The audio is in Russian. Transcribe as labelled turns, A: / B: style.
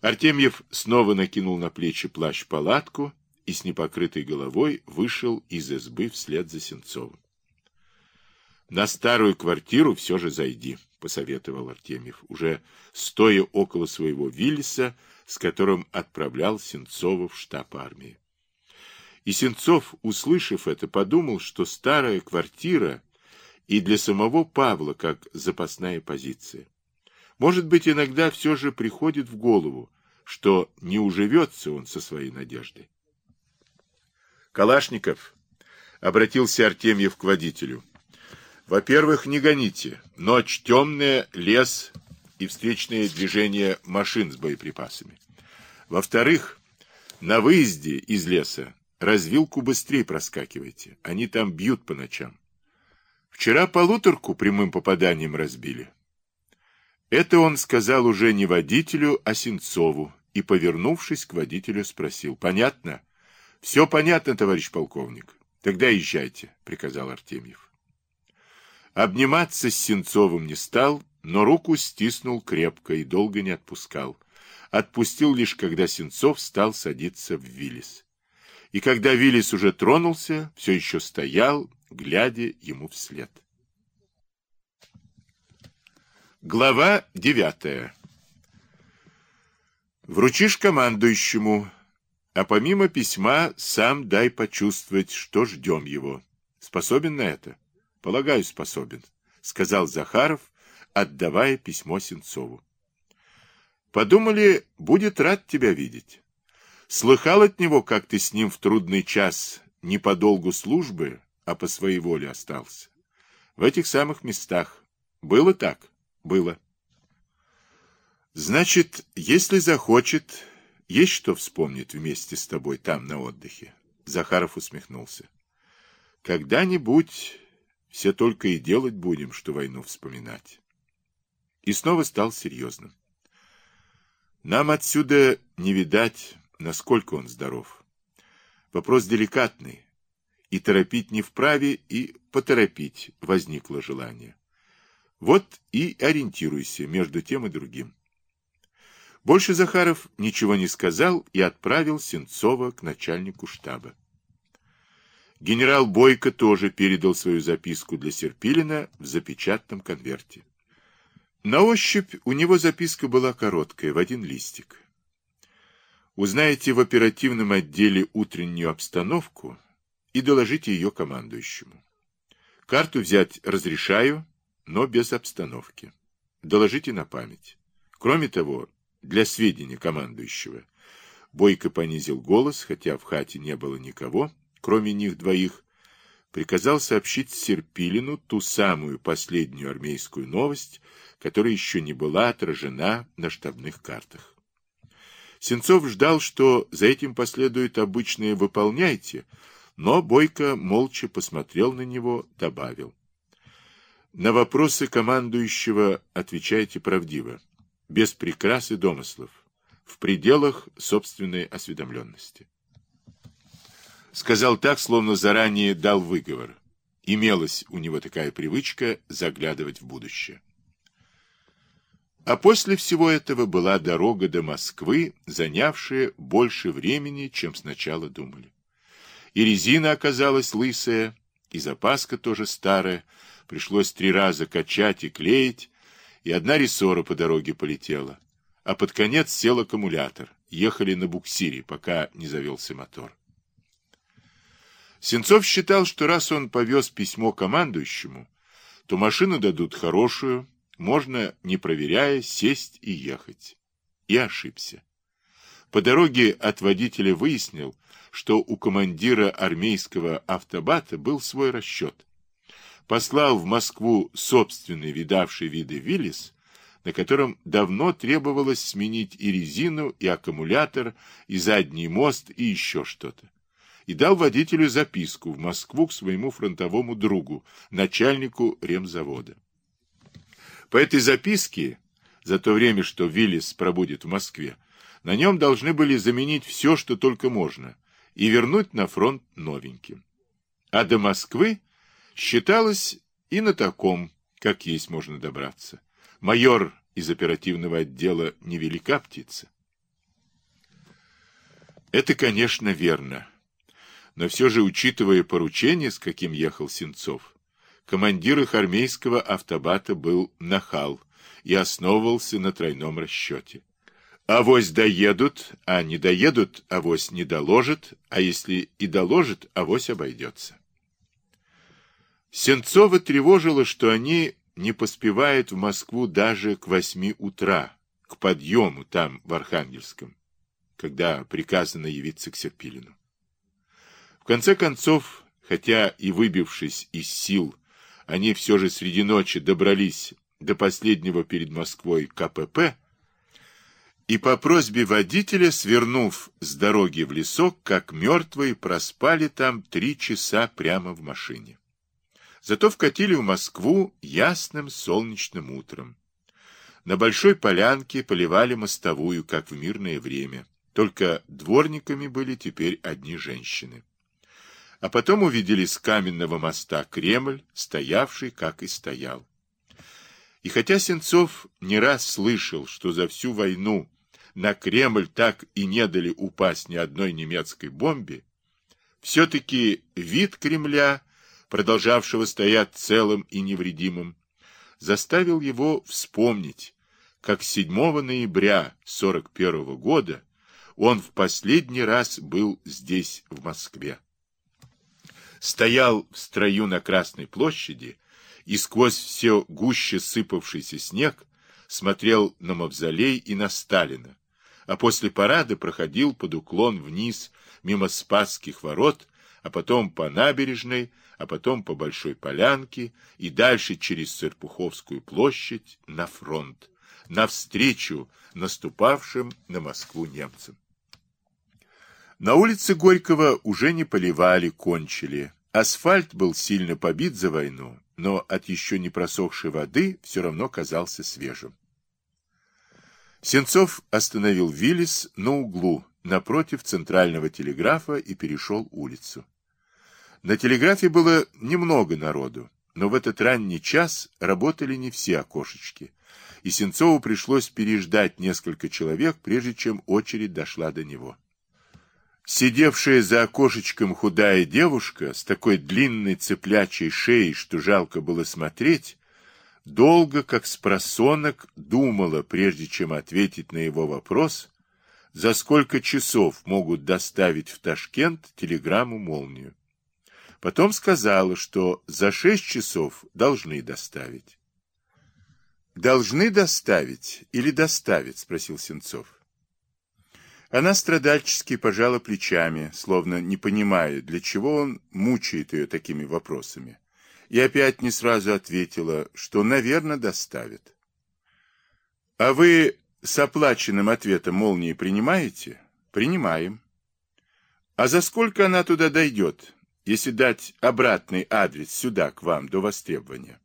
A: Артемьев снова накинул на плечи плащ-палатку и с непокрытой головой вышел из избы вслед за Сенцовым. На старую квартиру все же зайди, посоветовал Артемьев, уже стоя около своего Виллиса, с которым отправлял Сенцова в штаб армии. И Сенцов, услышав это, подумал, что старая квартира и для самого Павла как запасная позиция. Может быть, иногда все же приходит в голову, что не уживется он со своей надеждой. Калашников, обратился Артемьев к водителю, — во-первых, не гоните. Ночь темная, лес и встречные движения машин с боеприпасами. Во-вторых, на выезде из леса развилку быстрее проскакивайте. Они там бьют по ночам. Вчера полуторку прямым попаданием разбили. Это он сказал уже не водителю, а Сенцову, и, повернувшись к водителю, спросил. Понятно? Все понятно, товарищ полковник. Тогда езжайте, приказал Артемьев. Обниматься с Сенцовым не стал, но руку стиснул крепко и долго не отпускал. Отпустил лишь, когда Сенцов стал садиться в Виллис. И когда Виллис уже тронулся, все еще стоял, глядя ему вслед. Глава девятая Вручишь командующему, а помимо письма сам дай почувствовать, что ждем его. Способен на это? Полагаю, способен, сказал Захаров, отдавая письмо Сенцову. Подумали, будет рад тебя видеть. Слыхал от него, как ты с ним в трудный час не по долгу службы, а по своей воле остался. В этих самых местах. Было так? Было. Значит, если захочет, есть что вспомнить вместе с тобой там на отдыхе. Захаров усмехнулся. Когда-нибудь все только и делать будем, что войну вспоминать. И снова стал серьезным. Нам отсюда не видать, насколько он здоров. Вопрос деликатный, и торопить не вправе, и поторопить возникло желание. Вот и ориентируйся между тем и другим. Больше Захаров ничего не сказал и отправил Сенцова к начальнику штаба. Генерал Бойко тоже передал свою записку для Серпилина в запечатанном конверте. На ощупь у него записка была короткая, в один листик. Узнаете в оперативном отделе утреннюю обстановку и доложите ее командующему. Карту взять разрешаю, но без обстановки. Доложите на память. Кроме того, для сведения командующего. Бойко понизил голос, хотя в хате не было никого, кроме них двоих, приказал сообщить Серпилину ту самую последнюю армейскую новость, которая еще не была отражена на штабных картах. Сенцов ждал, что за этим последует обычное «выполняйте», но Бойко молча посмотрел на него, добавил. На вопросы командующего отвечайте правдиво, без прикрас и домыслов, в пределах собственной осведомленности сказал так, словно заранее дал выговор. Имелась у него такая привычка заглядывать в будущее. А после всего этого была дорога до Москвы, занявшая больше времени, чем сначала думали. И резина оказалась лысая, и запаска тоже старая, пришлось три раза качать и клеить, и одна рессора по дороге полетела. А под конец сел аккумулятор. Ехали на буксире, пока не завелся мотор. Сенцов считал, что раз он повез письмо командующему, то машину дадут хорошую, можно, не проверяя, сесть и ехать. И ошибся. По дороге от водителя выяснил, что у командира армейского автобата был свой расчет. Послал в Москву собственный видавший виды Виллис, на котором давно требовалось сменить и резину, и аккумулятор, и задний мост, и еще что-то и дал водителю записку в Москву к своему фронтовому другу, начальнику ремзавода. По этой записке, за то время, что Виллис пробудет в Москве, на нем должны были заменить все, что только можно, и вернуть на фронт новеньким. А до Москвы считалось и на таком, как есть можно добраться. Майор из оперативного отдела невелика птица. Это, конечно, верно. Но все же, учитывая поручение, с каким ехал Сенцов, командир их армейского автобата был нахал и основывался на тройном расчете. Авось доедут, а не доедут, авось не доложат, а если и доложат, авось обойдется. Сенцова тревожило, что они не поспевают в Москву даже к восьми утра, к подъему там, в Архангельском, когда приказано явиться к Серпилину. В конце концов, хотя и выбившись из сил, они все же среди ночи добрались до последнего перед Москвой КПП, и по просьбе водителя, свернув с дороги в лесок, как мертвые, проспали там три часа прямо в машине. Зато вкатили в Москву ясным солнечным утром. На большой полянке поливали мостовую, как в мирное время. Только дворниками были теперь одни женщины. А потом увидели с каменного моста Кремль, стоявший, как и стоял. И хотя Сенцов не раз слышал, что за всю войну на Кремль так и не дали упасть ни одной немецкой бомбе, все-таки вид Кремля, продолжавшего стоять целым и невредимым, заставил его вспомнить, как 7 ноября 41 года он в последний раз был здесь, в Москве. Стоял в строю на Красной площади и сквозь все гуще сыпавшийся снег смотрел на Мавзолей и на Сталина, а после парада проходил под уклон вниз, мимо Спасских ворот, а потом по набережной, а потом по Большой Полянке и дальше через Серпуховскую площадь на фронт, навстречу наступавшим на Москву немцам. На улице Горького уже не поливали, кончили. Асфальт был сильно побит за войну, но от еще не просохшей воды все равно казался свежим. Сенцов остановил Виллис на углу, напротив центрального телеграфа и перешел улицу. На телеграфе было немного народу, но в этот ранний час работали не все окошечки, и Сенцову пришлось переждать несколько человек, прежде чем очередь дошла до него. Сидевшая за окошечком худая девушка с такой длинной цеплячей шеей, что жалко было смотреть, долго, как спросонок, думала, прежде чем ответить на его вопрос, за сколько часов могут доставить в Ташкент телеграмму-молнию. Потом сказала, что за шесть часов должны доставить. «Должны доставить или доставить?» — спросил Сенцов. Она страдальчески пожала плечами, словно не понимая, для чего он мучает ее такими вопросами и опять не сразу ответила, что, наверное, доставит. — А вы с оплаченным ответом молнии принимаете? — Принимаем. — А за сколько она туда дойдет, если дать обратный адрес сюда, к вам, до востребования?